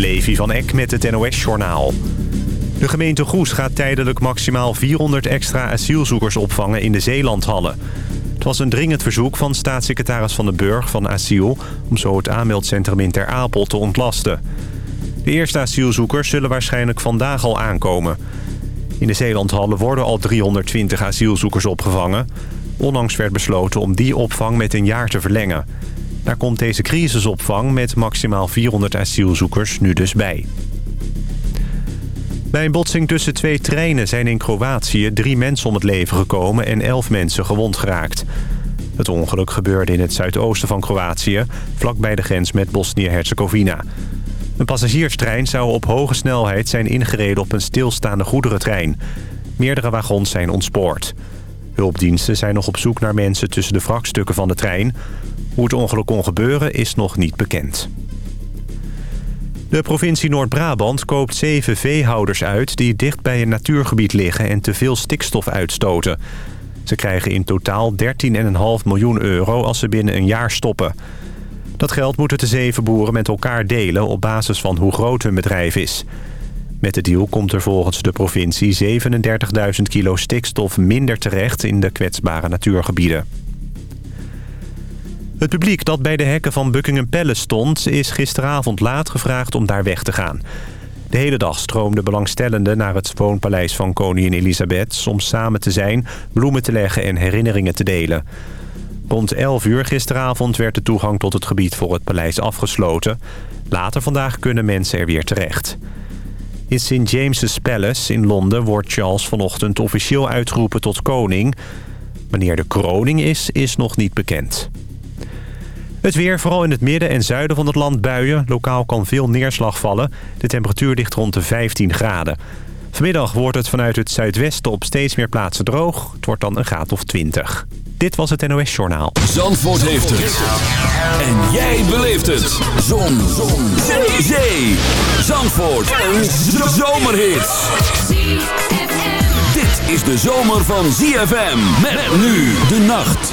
Levi van Eck met het NOS-journaal. De gemeente Goes gaat tijdelijk maximaal 400 extra asielzoekers opvangen in de Zeelandhallen. Het was een dringend verzoek van staatssecretaris Van den Burg van Asiel... om zo het aanmeldcentrum in Ter Apel te ontlasten. De eerste asielzoekers zullen waarschijnlijk vandaag al aankomen. In de Zeelandhallen worden al 320 asielzoekers opgevangen. Onlangs werd besloten om die opvang met een jaar te verlengen. Daar komt deze crisisopvang met maximaal 400 asielzoekers nu dus bij. Bij een botsing tussen twee treinen zijn in Kroatië drie mensen om het leven gekomen en elf mensen gewond geraakt. Het ongeluk gebeurde in het zuidoosten van Kroatië, vlakbij de grens met Bosnië-Herzegovina. Een passagierstrein zou op hoge snelheid zijn ingereden op een stilstaande goederentrein. Meerdere wagons zijn ontspoord. Hulpdiensten zijn nog op zoek naar mensen tussen de wrakstukken van de trein. Hoe het ongeluk kon gebeuren is nog niet bekend. De provincie Noord-Brabant koopt zeven veehouders uit... die dicht bij een natuurgebied liggen en te veel stikstof uitstoten. Ze krijgen in totaal 13,5 miljoen euro als ze binnen een jaar stoppen. Dat geld moeten de zeven boeren met elkaar delen... op basis van hoe groot hun bedrijf is. Met de deal komt er volgens de provincie 37.000 kilo stikstof minder terecht... in de kwetsbare natuurgebieden. Het publiek dat bij de hekken van Buckingham Palace stond... is gisteravond laat gevraagd om daar weg te gaan. De hele dag stroomden belangstellenden naar het woonpaleis van koningin Elisabeth... om samen te zijn, bloemen te leggen en herinneringen te delen. Rond 11 uur gisteravond werd de toegang tot het gebied voor het paleis afgesloten. Later vandaag kunnen mensen er weer terecht. In St. James's Palace in Londen wordt Charles vanochtend officieel uitgeroepen tot koning. Wanneer de kroning is, is nog niet bekend. Het weer, vooral in het midden en zuiden van het land buien. Lokaal kan veel neerslag vallen. De temperatuur ligt rond de 15 graden. Vanmiddag wordt het vanuit het zuidwesten op steeds meer plaatsen droog. Het wordt dan een graad of 20. Dit was het NOS Journaal. Zandvoort heeft het. En jij beleeft het. Zon. Zon. Zee. Zee. Zandvoort. Een zomerhit. Dit is de zomer van ZFM. Met nu de nacht.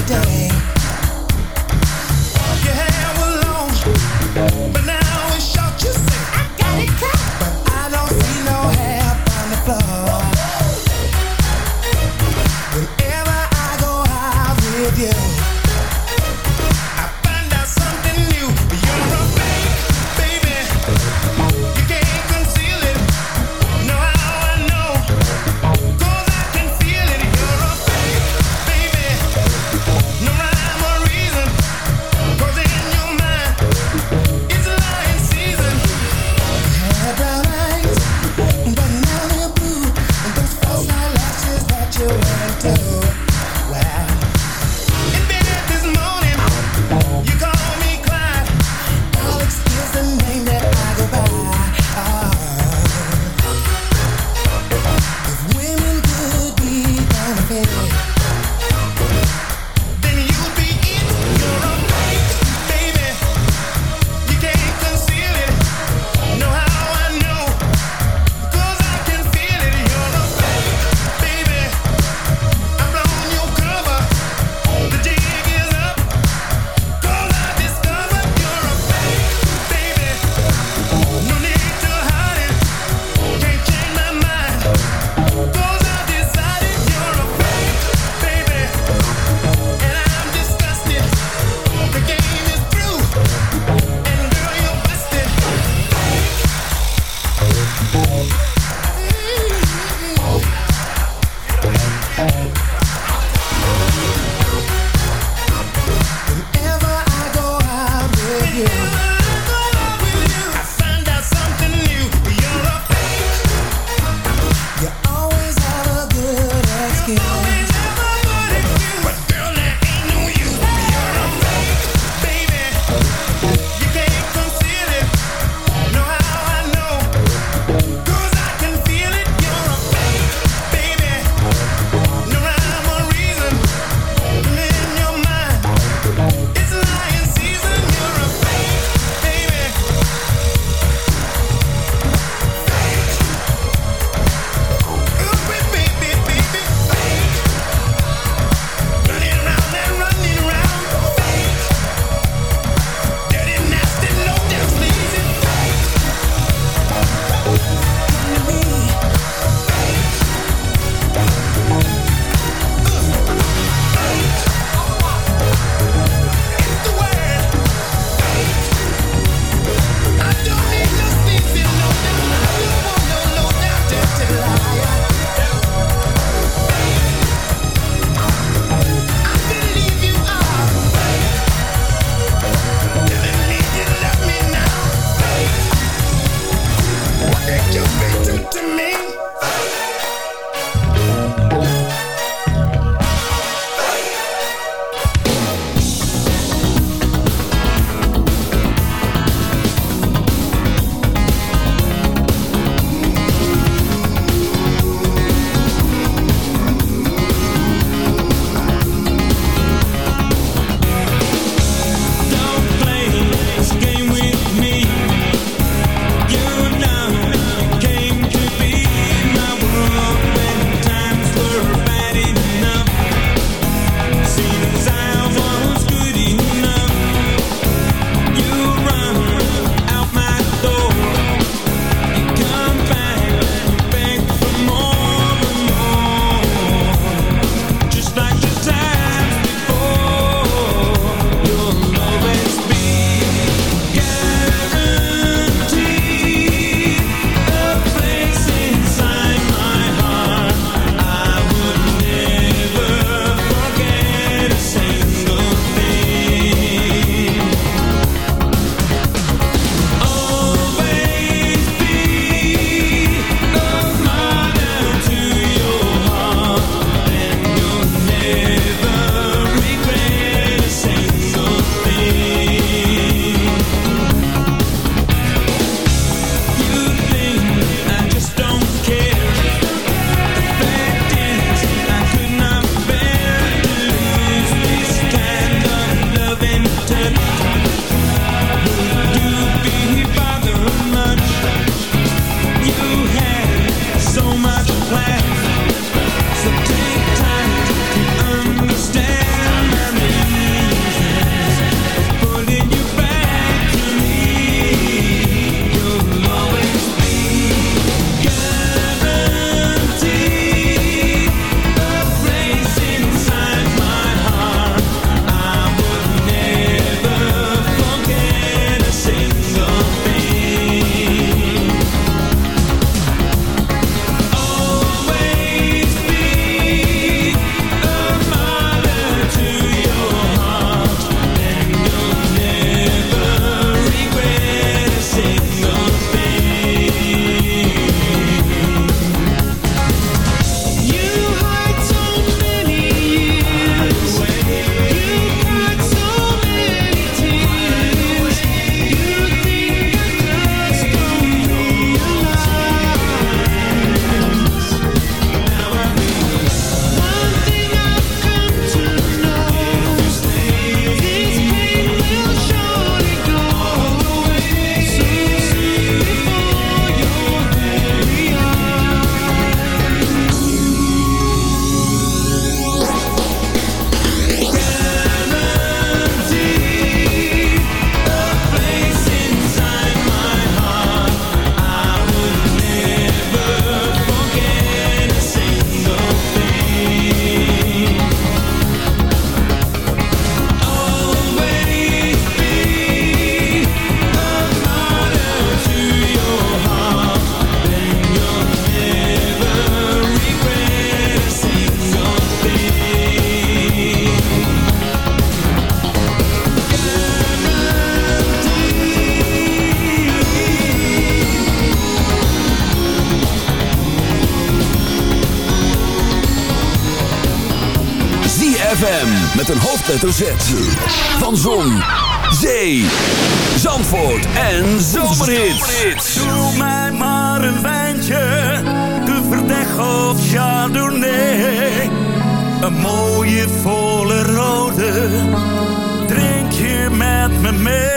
every day. Your hair was hoofdletter Z. Van Zon, Zee, Zandvoort en Zomerhits. Doe mij maar een wijntje, de verdeg of chardonnay. Een mooie volle rode, drink je met me mee.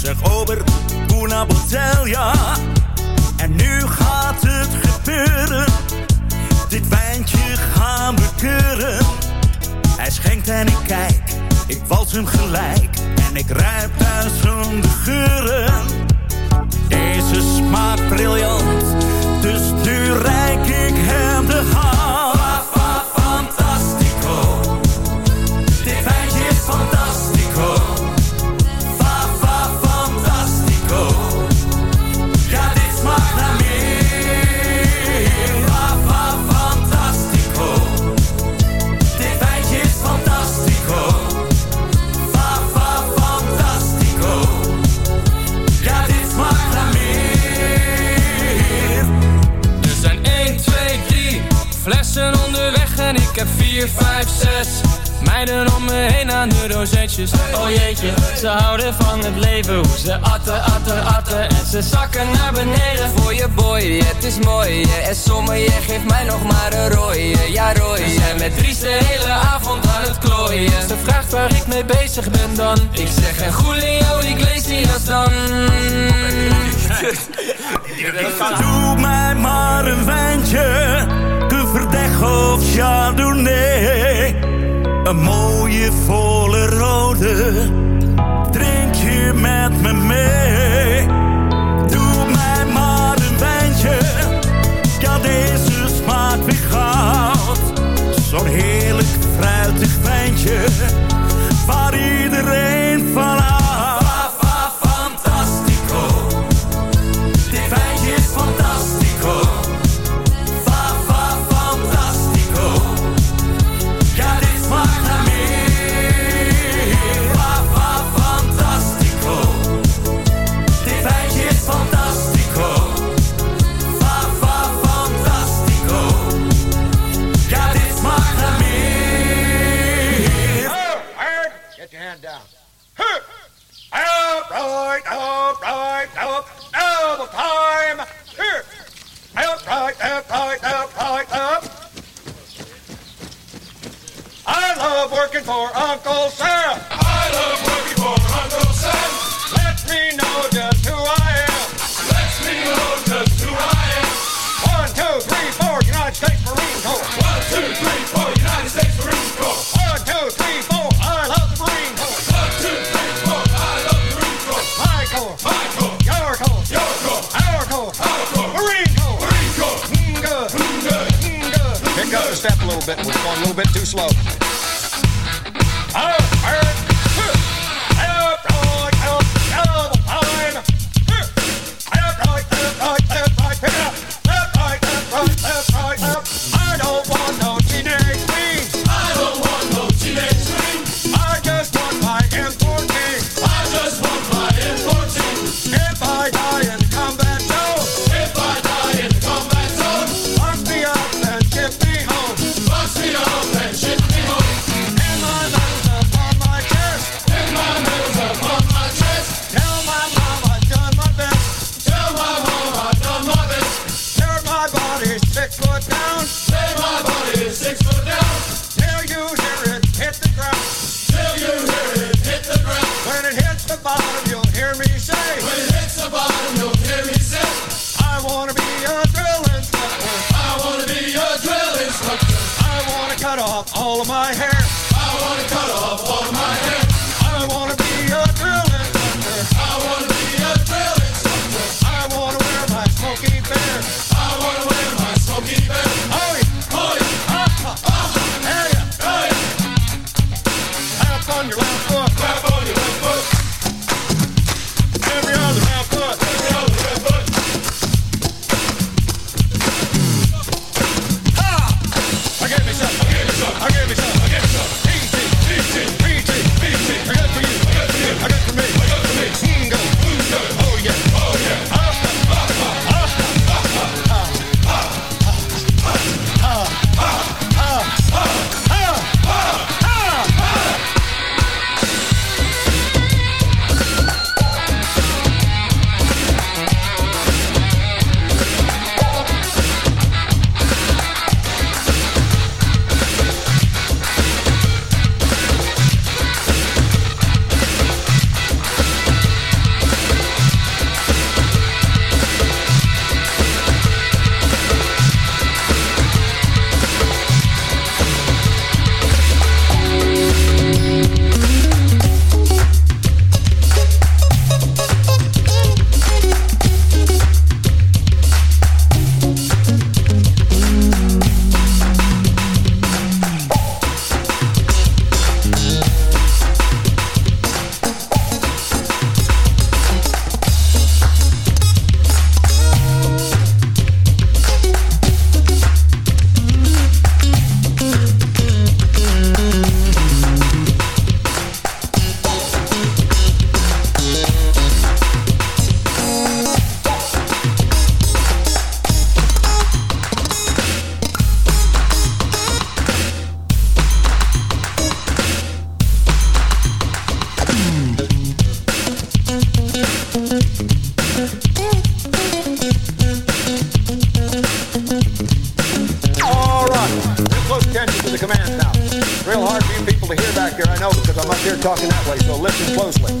Zeg over, una botella. En nu gaat het gebeuren. Dit wijntje gaan we keuren. Hij schenkt en ik kijk, ik wals hem gelijk. En ik ruik duizenden geuren. Deze smaakt briljant, Ik zeg en Julio Iglesias dan. Doe mij maar een wijntje, de verdeg of chardonnay. Een mooie volle rode, drink je met me mee. Doe mij maar een wijntje, ja deze smaakt weer goud. Zo'n heerlijk fruitig wijntje, hand down. Huh. Up, right, up, right, up, double time. Here. Up, right, up, right, up, right, up. I love working for Uncle Sam. I love working for Uncle Sam. Lets me know One, two, three, four, United States Marine Corps. One, two, three, four, United States Marine Corps. One, two, three, four, I love the Marine Corps. One, two, three, four, I love the Marine Corps. My Corps. My Corps. Your Corps. Your Corps. Our Corps. Our Corps. Marine Corps. Marine Corps. Mm, good. Mm, good. Good. Pick up the step a little bit. We're going a little bit too slow. Up, up, fire. talking that way, so listen closely.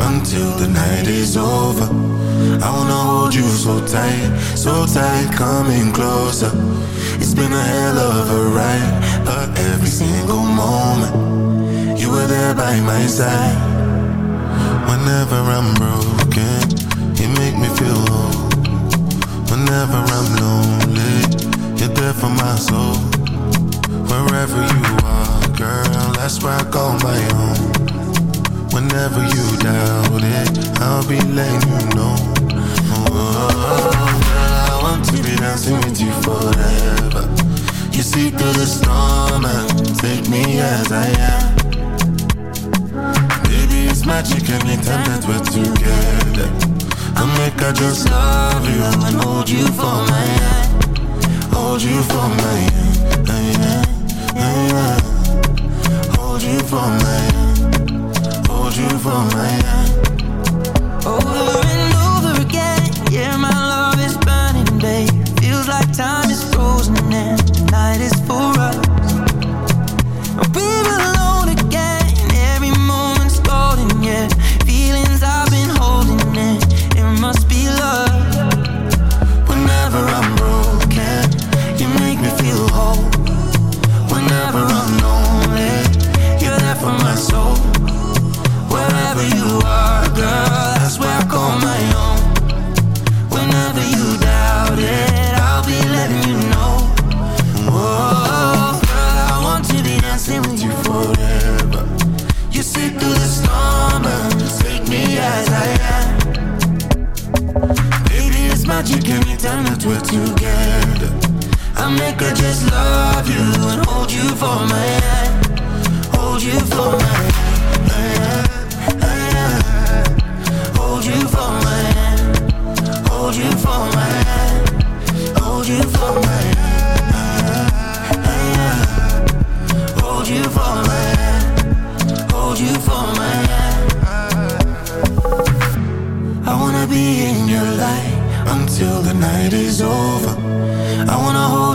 until the night is over. I wanna hold you so tight, so tight, coming closer. It's been a hell of a ride, but every single moment. You were there by my side. Whenever I'm broken, you make me feel whole. Whenever I'm lonely, you're there for my soul. Wherever you are, girl, that's where I call my own Whenever you doubt it, I'll be letting you know. Oh, girl, I want to be dancing with you forever. You see through the storm and take me as I am. Baby, it's magic anytime that we're together. I make I just love you and hold you for my hand. Hold you for my hand. hand, hand. Hold you for my hand. You for my. Over and over again, yeah, my love is burning, babe. Feels like time I just love you and hold you for my hand. Hold you for my hand. Hold you for my hand. Hold you for my hand. Hold you for my hand. Hold you for my hand. Hold you for my hand. I wanna be in your light until the night is over.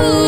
Ooh.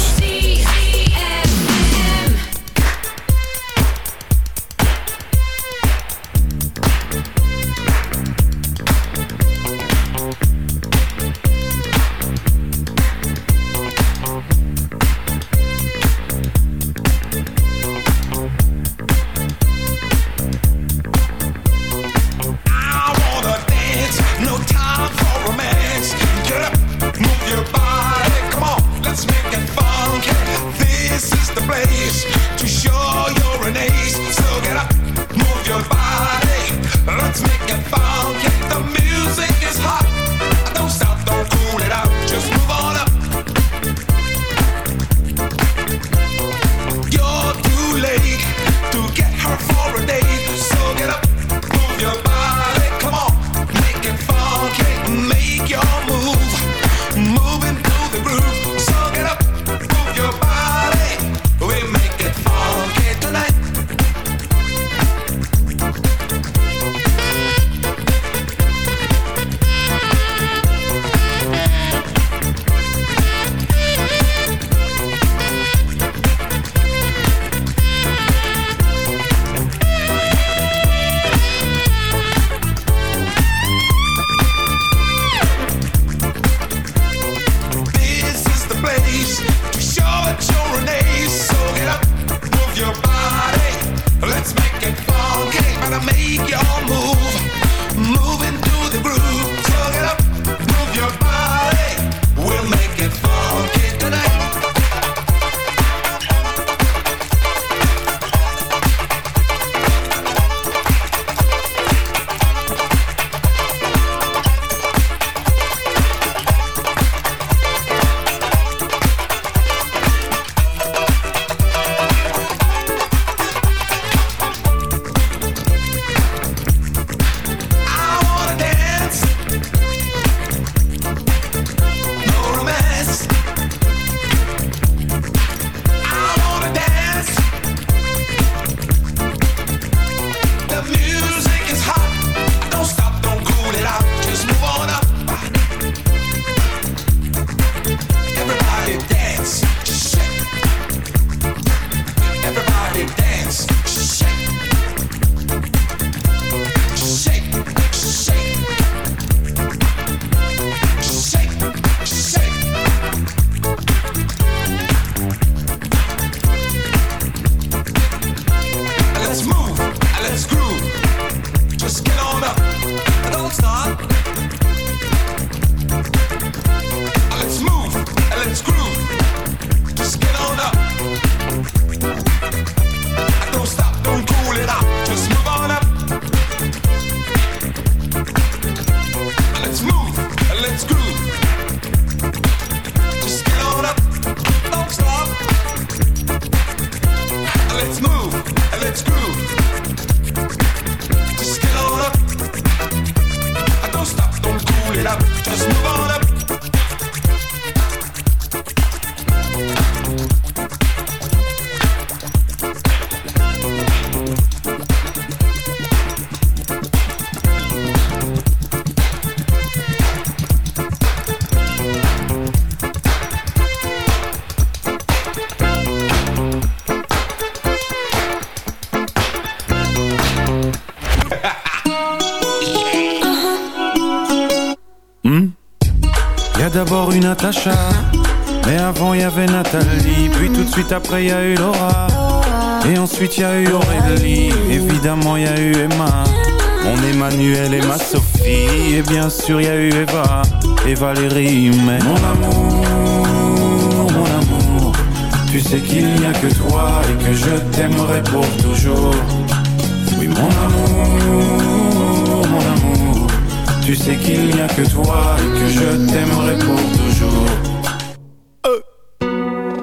Après y a eu Laura, et ensuite y a eu Aurélie, évidemment y a eu Emma, mon Emmanuel et ma Sophie, et bien sûr y a eu Eva. Et Valérie, mais mon amour, mon amour, tu sais qu'il n'y a que toi et que je t'aimerai pour toujours. Oui mon amour, mon amour, tu sais qu'il n'y a que toi et que je t'aimerai pour toujours.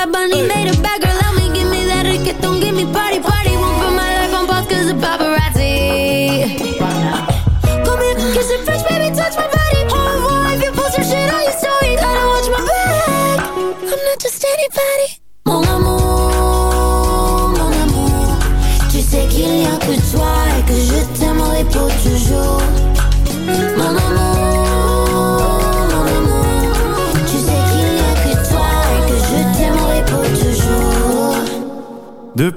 Bad Bunny de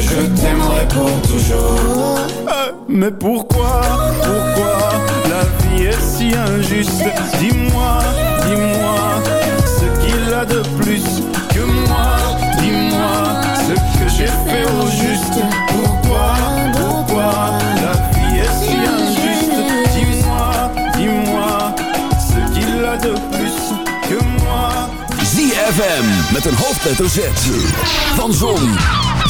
Je t'aimerai pour toujours. Euh, Mais pourquoi, pourquoi la vie est si injuste Dis-moi, dis-moi ce qu'il a de plus que moi. Dis-moi ce que j'ai fait au juste. Pourquoi, pourquoi la vie est si injuste Dis-moi, dis-moi ce qu'il a de plus que moi. ZFM met een hoofdletter Z. Van Zon,